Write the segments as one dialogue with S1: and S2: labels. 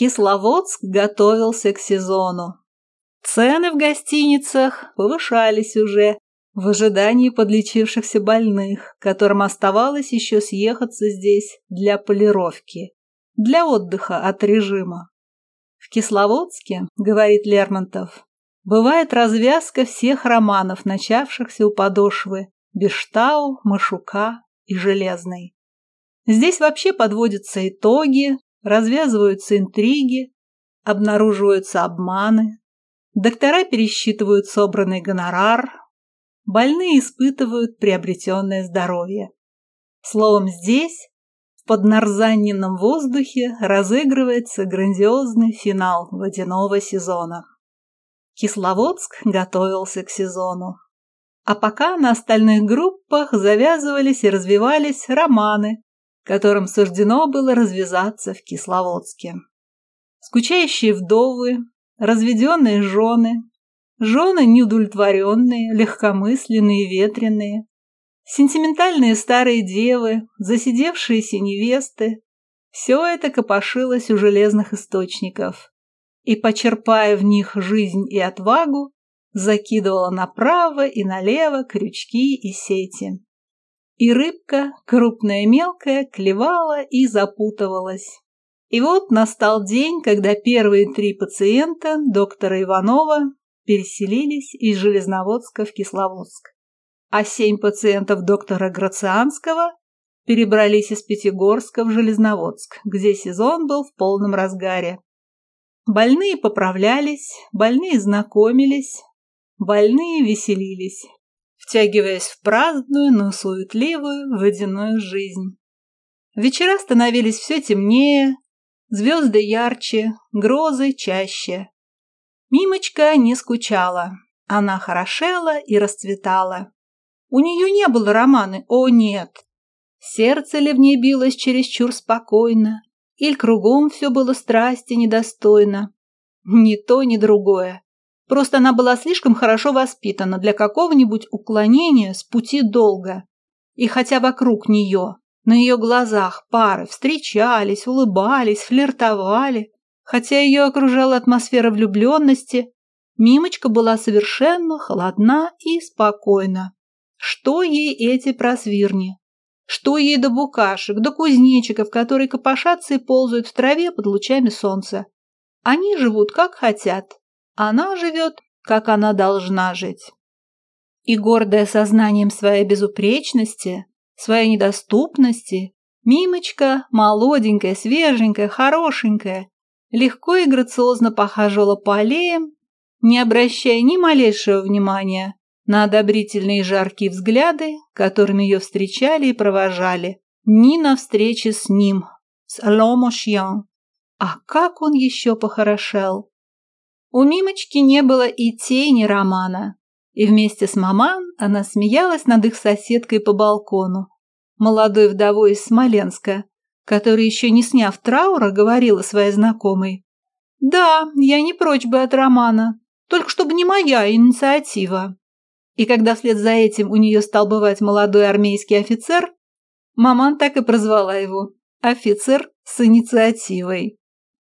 S1: Кисловодск готовился к сезону. Цены в гостиницах повышались уже в ожидании подлечившихся больных, которым оставалось еще съехаться здесь для полировки, для отдыха от режима. В Кисловодске, говорит Лермонтов, бывает развязка всех романов, начавшихся у подошвы Бештау, Машука и Железной. Здесь вообще подводятся итоги, развязываются интриги, обнаруживаются обманы, доктора пересчитывают собранный гонорар, больные испытывают приобретенное здоровье. Словом, здесь, в поднарзаненном воздухе, разыгрывается грандиозный финал водяного сезона. Кисловодск готовился к сезону. А пока на остальных группах завязывались и развивались романы, которым суждено было развязаться в Кисловодске. Скучающие вдовы, разведенные жены, жены неудовлетворенные, легкомысленные, ветреные, сентиментальные старые девы, засидевшиеся невесты – все это копошилось у железных источников и, почерпая в них жизнь и отвагу, закидывала направо и налево крючки и сети. И рыбка, крупная и мелкая, клевала и запутывалась. И вот настал день, когда первые три пациента доктора Иванова переселились из Железноводска в Кисловодск, а семь пациентов доктора Грацианского перебрались из Пятигорска в Железноводск, где сезон был в полном разгаре. Больные поправлялись, больные знакомились, больные веселились втягиваясь в праздную, но суетливую водяную жизнь. Вечера становились все темнее, звезды ярче, грозы чаще. Мимочка не скучала, она хорошела и расцветала. У нее не было романы, о нет. Сердце ли в ней билось чересчур спокойно, или кругом все было страсти недостойно. Ни то, ни другое. Просто она была слишком хорошо воспитана для какого-нибудь уклонения с пути долга. И хотя вокруг нее, на ее глазах пары встречались, улыбались, флиртовали, хотя ее окружала атмосфера влюбленности, Мимочка была совершенно холодна и спокойна. Что ей эти просвирни? Что ей до букашек, до кузнечиков, которые копошатся и ползают в траве под лучами солнца? Они живут как хотят, она живет, как она должна жить. И гордая сознанием своей безупречности, своей недоступности, Мимочка, молоденькая, свеженькая, хорошенькая, легко и грациозно похаживала по аллеям, не обращая ни малейшего внимания на одобрительные жаркие взгляды, которыми ее встречали и провожали, ни на встрече с ним, с Ломошьян. А как он еще похорошел! У Мимочки не было и тени романа, и вместе с маман она смеялась над их соседкой по балкону, молодой вдовой из Смоленска, которая, еще не сняв траура, говорила своей знакомой. «Да, я не прочь бы от романа, только чтобы не моя инициатива». И когда вслед за этим у нее стал бывать молодой армейский офицер, маман так и прозвала его «офицер с инициативой».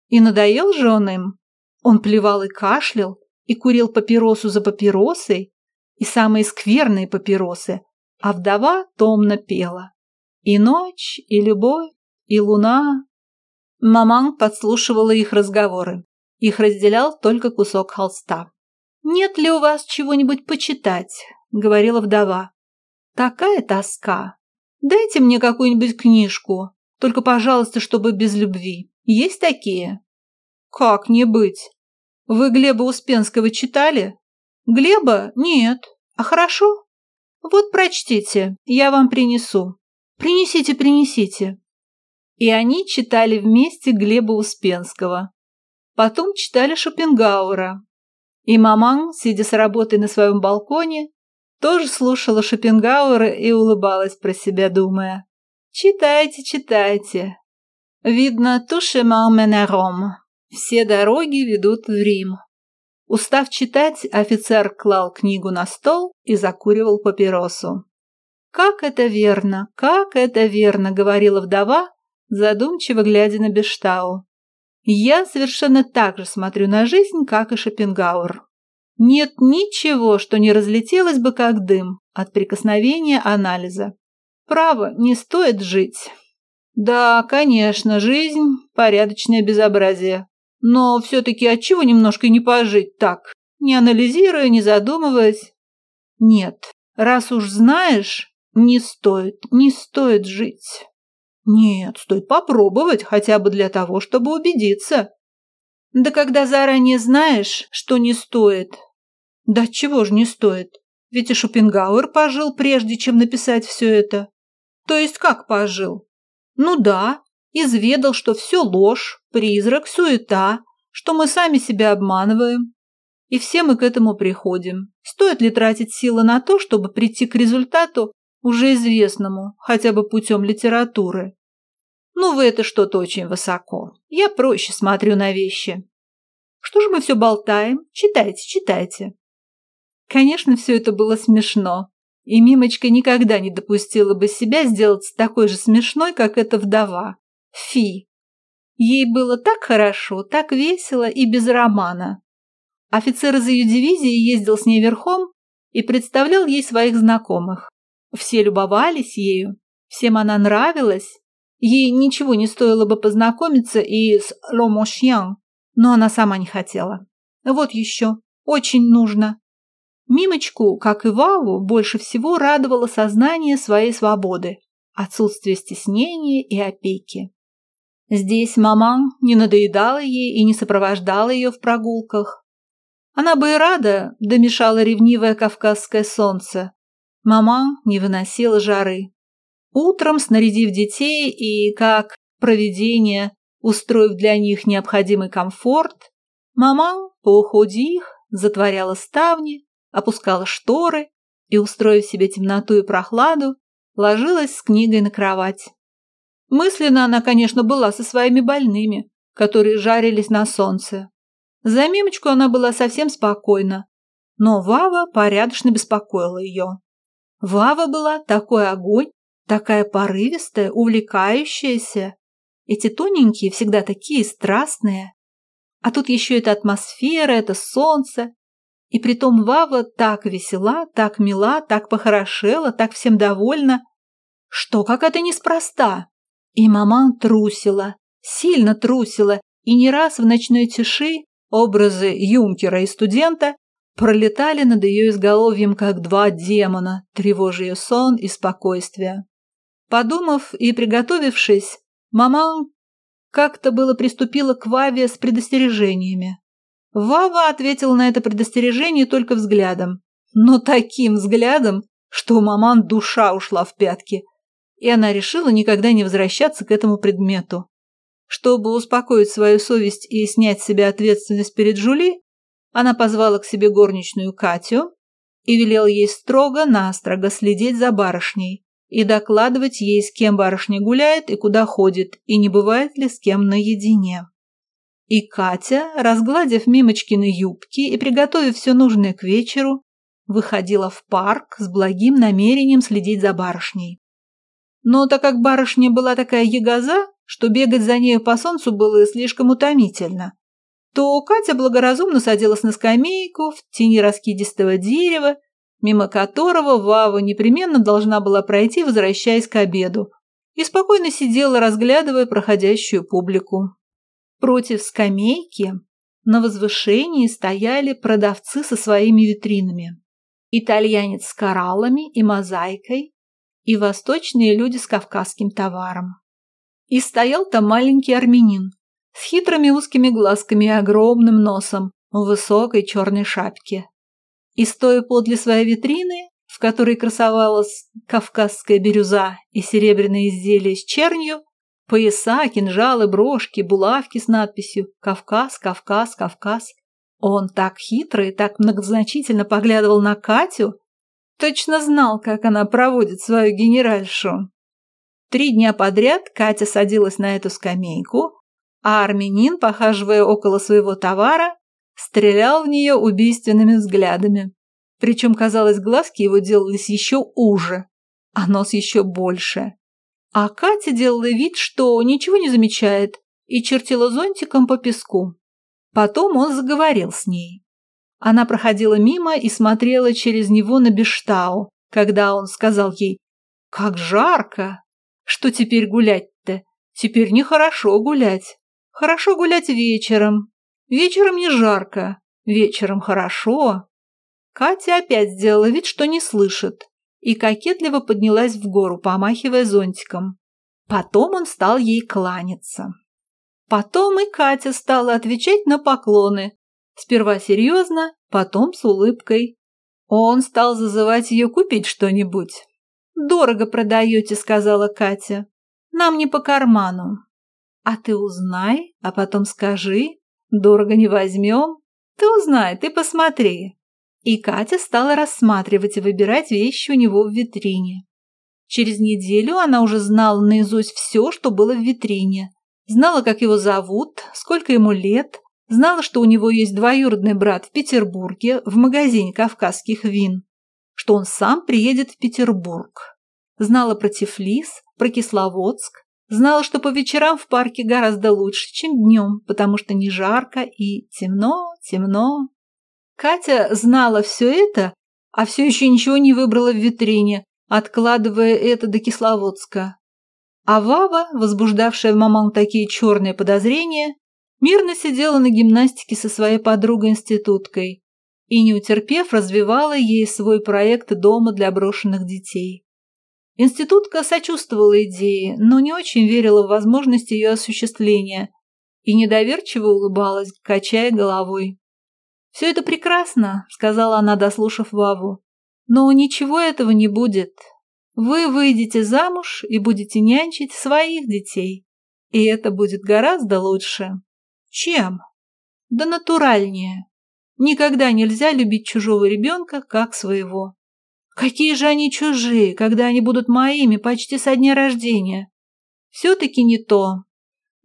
S1: И надоел же он им, он плевал и кашлял, и курил папиросу за папиросой, и самые скверные папиросы, а вдова томно пела. И ночь, и любовь, и луна. Маман подслушивала их разговоры. Их разделял только кусок холста. «Нет ли у вас чего-нибудь почитать?» — говорила вдова. «Такая тоска. Дайте мне какую-нибудь книжку, только, пожалуйста, чтобы без любви. Есть такие?» «Как не быть? Вы Глеба Успенского читали? Глеба? Нет. А хорошо? Вот прочтите, я вам принесу. Принесите, принесите. И они читали вместе Глеба Успенского. Потом читали Шопенгауэра. И маман, сидя с работой на своем балконе, тоже слушала Шопенгауэра и улыбалась про себя, думая. «Читайте, читайте. Видно, туше менером». Все дороги ведут в Рим. Устав читать, офицер клал книгу на стол и закуривал папиросу. «Как это верно, как это верно!» — говорила вдова, задумчиво глядя на Бештау. Я совершенно так же смотрю на жизнь, как и Шопенгауэр. Нет ничего, что не разлетелось бы как дым от прикосновения анализа. Право, не стоит жить. Да, конечно, жизнь – порядочное безобразие. Но все-таки отчего немножко не пожить так, не анализируя, не задумываясь? Нет, раз уж знаешь, не стоит, не стоит жить. Нет, стоит попробовать, хотя бы для того, чтобы убедиться. Да когда заранее знаешь, что не стоит. Да чего же не стоит? Ведь и Шопенгауэр пожил, прежде чем написать все это. То есть как пожил? Ну да, изведал, что все ложь, призрак, суета, что мы сами себя обманываем. И все мы к этому приходим. Стоит ли тратить силы на то, чтобы прийти к результату, уже известному, хотя бы путем литературы? Ну, вы это что-то очень высоко. Я проще смотрю на вещи. Что же мы все болтаем? Читайте, читайте. Конечно, все это было смешно. И Мимочка никогда не допустила бы себя сделать такой же смешной, как эта вдова. Фи. Ей было так хорошо, так весело и без романа. Офицер из ее дивизии ездил с ней верхом и представлял ей своих знакомых. Все любовались ею, всем она нравилась. Ей ничего не стоило бы познакомиться и с Ломошьян, но она сама не хотела. Вот еще, очень нужно. Мимочку, как и Ваву, больше всего радовало сознание своей свободы, отсутствие стеснения и опеки. Здесь маман не надоедала ей и не сопровождала ее в прогулках. Она бы и рада, домешала ревнивое кавказское солнце. Маман не выносила жары. Утром, снарядив детей и, как проведение, устроив для них необходимый комфорт, маман по уходе их затворяла ставни, опускала шторы и, устроив себе темноту и прохладу, ложилась с книгой на кровать. Мысленно она, конечно, была со своими больными, которые жарились на солнце. За Мимочку она была совсем спокойна, но Вава порядочно беспокоила ее. Вава была такой огонь, такая порывистая, увлекающаяся. Эти тоненькие всегда такие страстные. А тут еще эта атмосфера, это солнце. И притом Вава так весела, так мила, так похорошела, так всем довольна. Что, как это неспроста? И маман трусила, сильно трусила, и не раз в ночной тиши образы юнкера и студента пролетали над ее изголовьем, как два демона, тревожа ее сон и спокойствие. Подумав и приготовившись, мама как-то было приступила к Ваве с предостережениями. Вава ответила на это предостережение только взглядом, но таким взглядом, что у маман душа ушла в пятки, и она решила никогда не возвращаться к этому предмету. Чтобы успокоить свою совесть и снять с себя ответственность перед Жули, она позвала к себе горничную Катю и велела ей строго-настрого следить за барышней и докладывать ей, с кем барышня гуляет и куда ходит, и не бывает ли с кем наедине. И Катя, разгладив Мимочкины юбки и приготовив все нужное к вечеру, выходила в парк с благим намерением следить за барышней. Но так как барышня была такая ягоза, что бегать за нею по солнцу было слишком утомительно, то Катя благоразумно садилась на скамейку в тени раскидистого дерева, мимо которого Вава непременно должна была пройти, возвращаясь к обеду, и спокойно сидела, разглядывая проходящую публику. Против скамейки на возвышении стояли продавцы со своими витринами. Итальянец с кораллами и мозаикой и восточные люди с кавказским товаром. И стоял там маленький армянин с хитрыми узкими глазками и огромным носом в высокой черной шапке. И стоя подле своей витрины, в которой красовалась кавказская бирюза и серебряные изделия с чернью, пояса, кинжалы, брошки, булавки с надписью «Кавказ, Кавказ, Кавказ». Он так хитро и так многозначительно поглядывал на Катю, точно знал, как она проводит свою генеральшу. Три дня подряд Катя садилась на эту скамейку, а армянин, похаживая около своего товара, стрелял в нее убийственными взглядами. Причем, казалось, глазки его делались еще уже, а нос еще больше. А Катя делала вид, что ничего не замечает, и чертила зонтиком по песку. Потом он заговорил с ней. Она проходила мимо и смотрела через него на Бештау, когда он сказал ей «Как жарко! Что теперь гулять-то? Теперь нехорошо гулять. Хорошо гулять вечером. Вечером не жарко, вечером хорошо». Катя опять сделала вид, что не слышит, и кокетливо поднялась в гору, помахивая зонтиком. Потом он стал ей кланяться. Потом и Катя стала отвечать на поклоны. Сперва серьезно, потом с улыбкой. Он стал зазывать ее купить что-нибудь. «Дорого продаете», — сказала Катя. «Нам не по карману». «А ты узнай, а потом скажи. Дорого не возьмем. Ты узнай, ты посмотри». И Катя стала рассматривать и выбирать вещи у него в витрине. Через неделю она уже знала наизусть все, что было в витрине. Знала, как его зовут, сколько ему лет, знала, что у него есть двоюродный брат в Петербурге в магазине кавказских вин, что он сам приедет в Петербург. Знала про Тифлис, про Кисловодск, знала, что по вечерам в парке гораздо лучше, чем днем, потому что не жарко и темно, темно. Катя знала все это, а все еще ничего не выбрала в витрине, откладывая это до Кисловодска. А Вава, возбуждавшая в маман такие черные подозрения, мирно сидела на гимнастике со своей подругой-институткой и, не утерпев, развивала ей свой проект дома для брошенных детей. Институтка сочувствовала идее, но не очень верила в возможность ее осуществления и недоверчиво улыбалась, качая головой. «Все это прекрасно», — сказала она, дослушав Ваву. «Но ничего этого не будет. Вы выйдете замуж и будете нянчить своих детей. И это будет гораздо лучше. Чем? Да натуральнее. Никогда нельзя любить чужого ребенка, как своего. Какие же они чужие, когда они будут моими почти со дня рождения? Все-таки не то.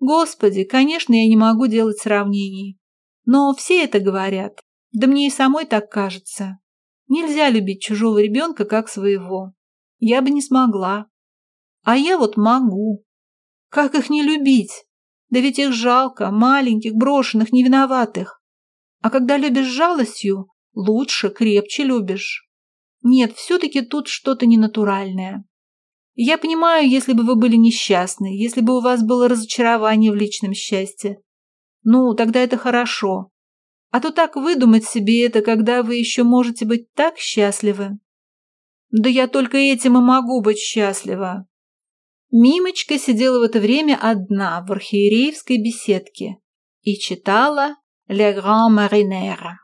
S1: Господи, конечно, я не могу делать сравнений. Но все это говорят. Да мне и самой так кажется. Нельзя любить чужого ребенка как своего. Я бы не смогла. А я вот могу. Как их не любить? Да ведь их жалко, маленьких, брошенных, невиноватых. А когда любишь жалостью, лучше, крепче любишь. Нет, все-таки тут что-то ненатуральное. Я понимаю, если бы вы были несчастны, если бы у вас было разочарование в личном счастье. Ну, тогда это хорошо. А то так выдумать себе это, когда вы еще можете быть так счастливы. Да я только этим и могу быть счастлива. Мимочка сидела в это время одна в архиереевской беседке и читала «Le Grand Marinaire».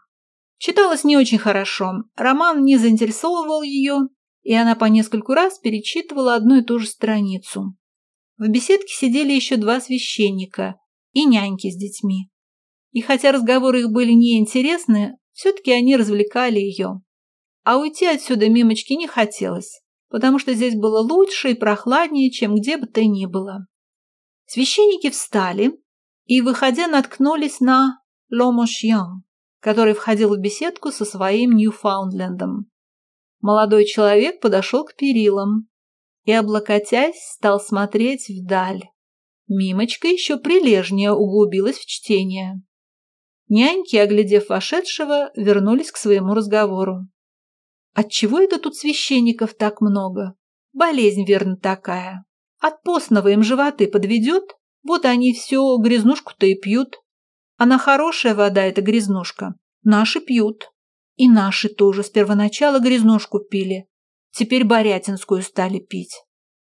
S1: Читалось не очень хорошо, роман не заинтересовывал ее, и она по нескольку раз перечитывала одну и ту же страницу. В беседке сидели еще два священника и няньки с детьми. И хотя разговоры их были неинтересны, все-таки они развлекали ее. А уйти отсюда Мимочке не хотелось, потому что здесь было лучше и прохладнее, чем где бы то ни было. Священники встали и, выходя, наткнулись на Ломошьян, который входил в беседку со своим Ньюфаундлендом. Молодой человек подошел к перилам и, облокотясь, стал смотреть вдаль. Мимочка еще прилежнее углубилась в чтение. Няньки, оглядев вошедшего, вернулись к своему разговору. «Отчего это тут священников так много? Болезнь, верно, такая. От постного им животы подведет, вот они все грязнушку-то и пьют. Она хорошая вода, эта грязнушка. Наши пьют. И наши тоже с первоначала грязнушку пили. Теперь барятинскую стали пить.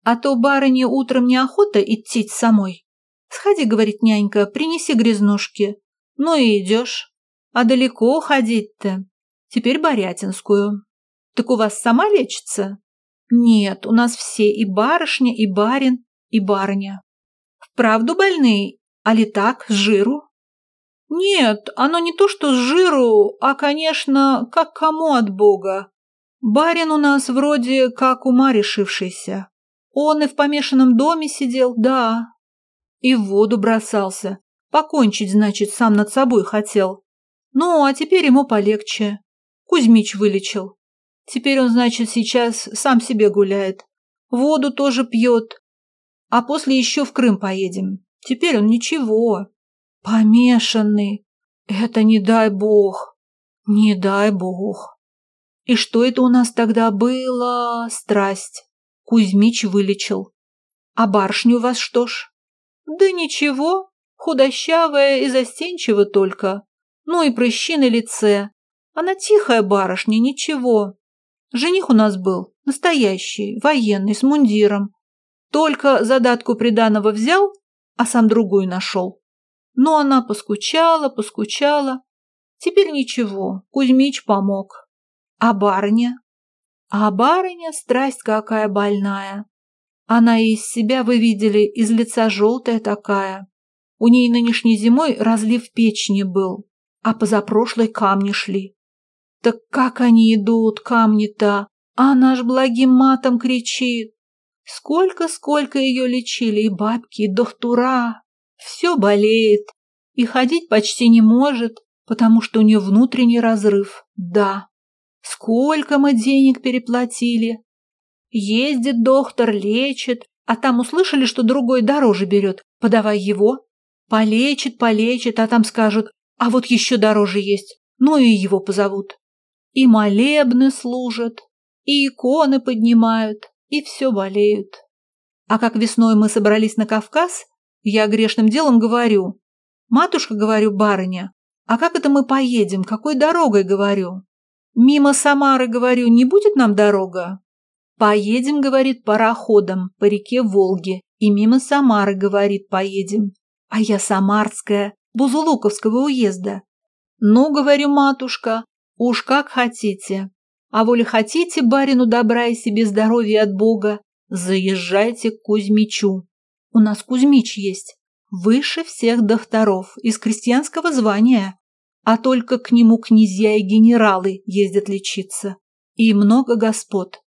S1: А то барыне утром неохота идти самой. Сходи, говорит нянька, принеси грязнушки. Ну и идешь. А далеко ходить-то? Теперь Борятинскую. Так у вас сама лечится? Нет, у нас все, и барышня, и барин, и барыня. Вправду больные? А ли так, с жиру? Нет, оно не то, что с жиру, а, конечно, как кому от Бога. Барин у нас вроде как ума решившийся. Он и в помешанном доме сидел, да. И в воду бросался. Покончить, значит, сам над собой хотел. Ну, а теперь ему полегче. Кузьмич вылечил. Теперь он, значит, сейчас сам себе гуляет. Воду тоже пьет. А после еще в Крым поедем. Теперь он ничего. Помешанный. Это не дай бог. Не дай бог. И что это у нас тогда было? Страсть. Кузьмич вылечил. А барышня у вас что ж? Да ничего, худощавая и застенчива только. Ну и прыщи на лице. Она тихая барышня, ничего. Жених у нас был, настоящий, военный, с мундиром. Только задатку приданого взял, а сам другую нашел. Но она поскучала, поскучала. Теперь ничего, Кузьмич помог. А барыня? А барыня страсть какая больная. Она из себя, вы видели, из лица желтая такая. У ней нынешней зимой разлив печени был, а позапрошлой камни шли. Так как они идут, камни-то? А она ж благим матом кричит. Сколько-сколько ее лечили и бабки, и доктора. Все болеет. И ходить почти не может, потому что у нее внутренний разрыв. Да. Сколько мы денег переплатили. Ездит доктор, лечит, а там услышали, что другой дороже берет. Подавай его. Полечит, полечит, а там скажут, а вот еще дороже есть. Ну и его позовут. И молебны служат, и иконы поднимают, и все болеют. А как весной мы собрались на Кавказ, я грешным делом говорю, «Матушка, — говорю, — барыня, а как это мы поедем, какой дорогой, — говорю?» «Мимо Самары, — говорю, — не будет нам дорога?» «Поедем, — говорит, — пароходом по реке Волги, и мимо Самары, — говорит, — поедем. А я самарская, Бузулуковского уезда. Ну, — говорю, матушка, — уж как хотите. А воли хотите барину добра и себе здоровья от Бога, заезжайте к Кузьмичу. У нас Кузьмич есть, выше всех докторов, из крестьянского звания, а только к нему князья и генералы ездят лечиться. И много господ.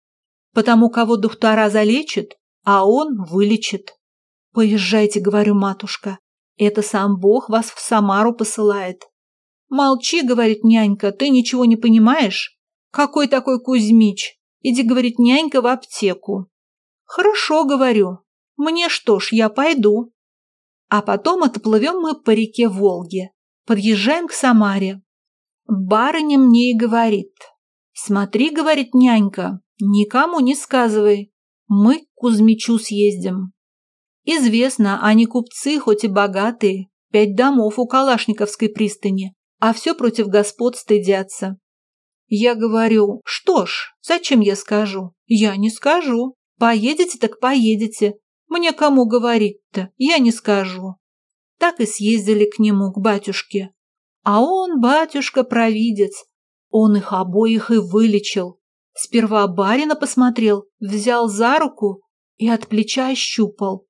S1: Потому кого доктора залечит, а он вылечит. Поезжайте, говорю, матушка, это сам Бог вас в Самару посылает. Молчи, говорит нянька, ты ничего не понимаешь? Какой такой Кузьмич? Иди, говорит, нянька в аптеку. Хорошо, говорю. Мне что ж, я пойду. А потом отплывем мы по реке Волге. Подъезжаем к Самаре. Барыня мне и говорит. Смотри, говорит нянька, никому не сказывай. Мы к Кузьмичу съездим. Известно, они купцы, хоть и богатые, пять домов у Калашниковской пристани, а все против господ стыдятся. Я говорю, что ж, зачем я скажу? Я не скажу. Поедете, так поедете. Мне кому говорить-то? Я не скажу. Так и съездили к нему, к батюшке. А он, батюшка, провидец. Он их обоих и вылечил. Сперва барина посмотрел, взял за руку и от плеча ощупал.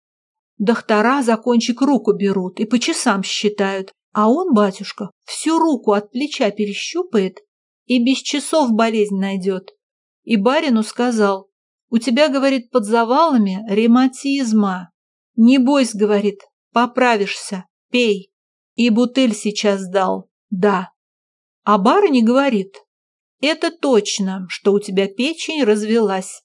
S1: Доктора за кончик руку берут и по часам считают, а он, батюшка, всю руку от плеча перещупает и без часов болезнь найдет. И барину сказал, у тебя, говорит, под завалами ревматизма. Не бойся, говорит, поправишься, пей. И бутыль сейчас дал, да. А барыня говорит, это точно, что у тебя печень развелась.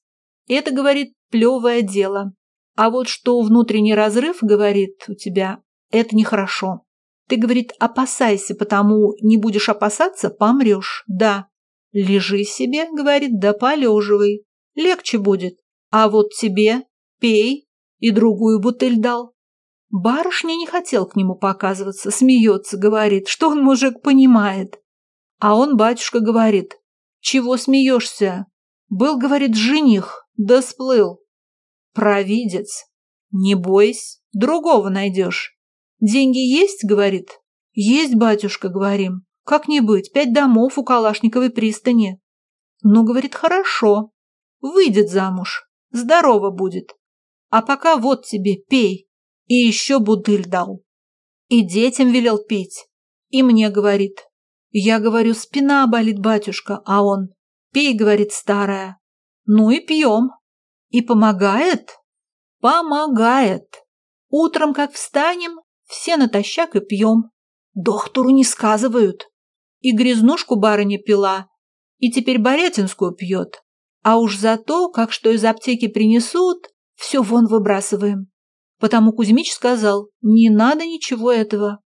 S1: Это, говорит, плевое дело. А вот что внутренний разрыв, говорит, у тебя, это нехорошо. Ты, говорит, опасайся, потому не будешь опасаться, помрешь. Да. Лежи себе, говорит, да полеживай. Легче будет. А вот тебе пей. И другую бутыль дал. Барышня не хотел к нему показываться, смеется, говорит, что он, мужик, понимает. А он, батюшка, говорит, чего смеешься? Был, говорит, жених, да сплыл. Провидец. Не бойся, другого найдешь. «Деньги есть?» — говорит. «Есть, батюшка», — говорим. «Как не быть, пять домов у Калашниковой пристани». «Ну, — говорит, — хорошо. Выйдет замуж. Здорово будет. А пока вот тебе, пей». И еще будыль дал. И детям велел пить. И мне говорит. Я говорю, спина болит, батюшка, а он. Пей, говорит, старая. Ну и пьем. И помогает? Помогает. Утром, как встанем, все натощак и пьем. Доктору не сказывают. И грязнушку барыня пила, и теперь Борятинскую пьет. А уж за то, как что из аптеки принесут, все вон выбрасываем. Потому Кузьмич сказал, не надо ничего этого.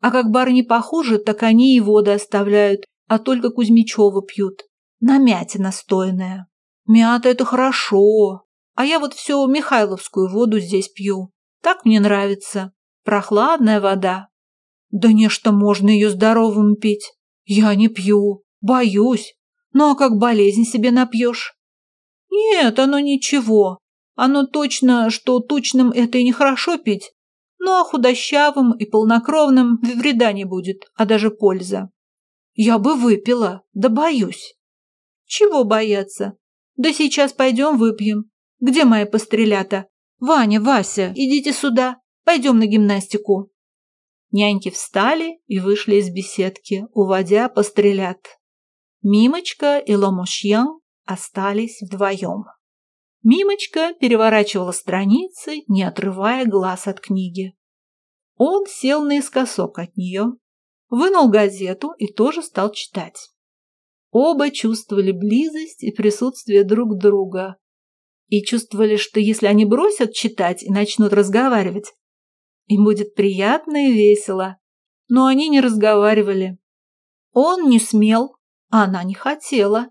S1: А как барыни похуже, так они и воды оставляют, а только Кузьмичева пьют. На мяте настойная. Мята – это хорошо. А я вот все Михайловскую воду здесь пью. Так мне нравится. Прохладная вода. Да не что можно ее здоровым пить. Я не пью. Боюсь. Ну а как болезнь себе напьешь? Нет, оно ничего. Оно точно, что тучным это и нехорошо пить. Ну а худощавым и полнокровным вреда не будет, а даже польза. Я бы выпила, да боюсь. Чего бояться? Да сейчас пойдем выпьем. Где мои пострелята? Ваня, Вася, идите сюда. Пойдем на гимнастику. Няньки встали и вышли из беседки, уводя пострелят. Мимочка и Ломушьян остались вдвоем. Мимочка переворачивала страницы, не отрывая глаз от книги. Он сел наискосок от нее, вынул газету и тоже стал читать. Оба чувствовали близость и присутствие друг друга. И чувствовали, что если они бросят читать и начнут разговаривать, им будет приятно и весело. Но они не разговаривали. Он не смел, а она не хотела.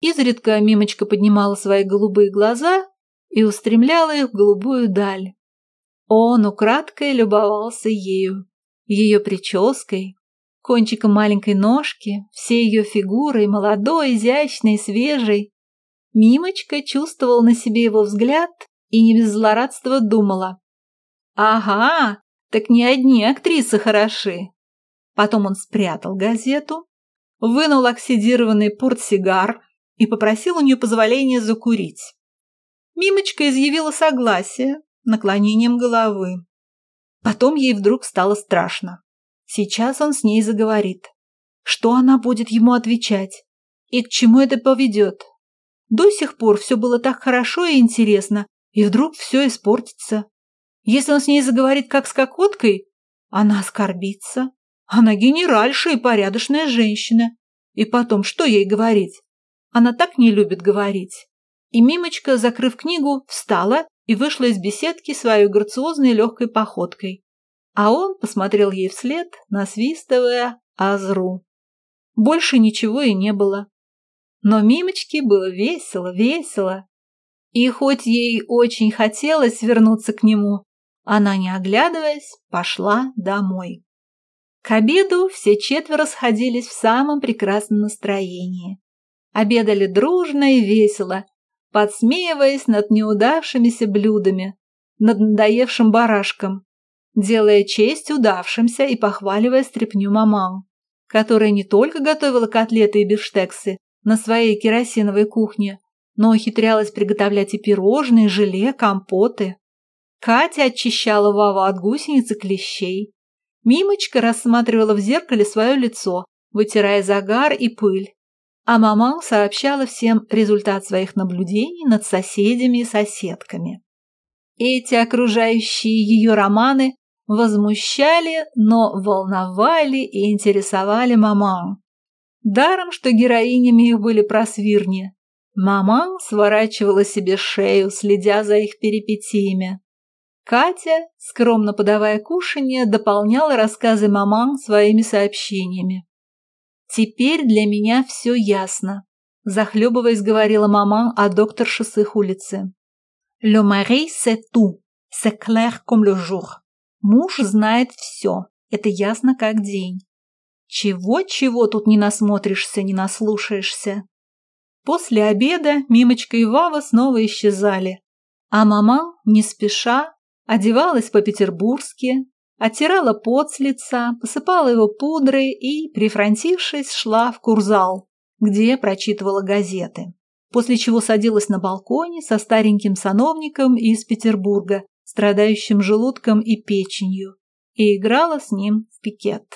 S1: Изредка Мимочка поднимала свои голубые глаза и устремляла их в голубую даль. Он украдкой любовался ею, ее прической, кончиком маленькой ножки, всей ее фигурой, молодой, изящной, свежей. Мимочка чувствовала на себе его взгляд и не без злорадства думала. «Ага, так не одни актрисы хороши». Потом он спрятал газету, вынул оксидированный портсигар и попросил у нее позволения закурить. Мимочка изъявила согласие наклонением головы. Потом ей вдруг стало страшно. Сейчас он с ней заговорит. Что она будет ему отвечать? И к чему это поведет? До сих пор все было так хорошо и интересно, и вдруг все испортится. Если он с ней заговорит как с кокоткой, она оскорбится. Она генеральша и порядочная женщина. И потом, что ей говорить? Она так не любит говорить. И Мимочка, закрыв книгу, встала и вышла из беседки своей грациозной легкой походкой. А он посмотрел ей вслед, насвистывая Азру. Больше ничего и не было. Но Мимочке было весело, весело. И хоть ей очень хотелось вернуться к нему, она, не оглядываясь, пошла домой. К обеду все четверо сходились в самом прекрасном настроении. Обедали дружно и весело, подсмеиваясь над неудавшимися блюдами, над надоевшим барашком, делая честь удавшимся и похваливая стряпню маман, которая не только готовила котлеты и бифштексы на своей керосиновой кухне, но ухитрялась приготовлять и пирожные, желе, компоты. Катя очищала Ваву от гусениц и клещей. Мимочка рассматривала в зеркале свое лицо, вытирая загар и пыль, а мама сообщала всем результат своих наблюдений над соседями и соседками. Эти окружающие ее романы возмущали, но волновали и интересовали маман. Даром, что героинями их были просвирни. Маман сворачивала себе шею, следя за их перипетиями. Катя, скромно подавая кушанье, дополняла рассказы маман своими сообщениями. «Теперь для меня все ясно», – захлебываясь, говорила мама о докторше с их улицы. «Le mari c'est tout, c'est clair comme le jour». Муж знает все, это ясно как день. Чего-чего тут не насмотришься, не наслушаешься. После обеда Мимочка и Вава снова исчезали, а мама, не спеша, одевалась по-петербургски, оттирала пот с лица, посыпала его пудрой и, прифронтившись, шла в курзал, где прочитывала газеты. После чего садилась на балконе со стареньким сановником из Петербурга, страдающим желудком и печенью, и играла с ним в пикет.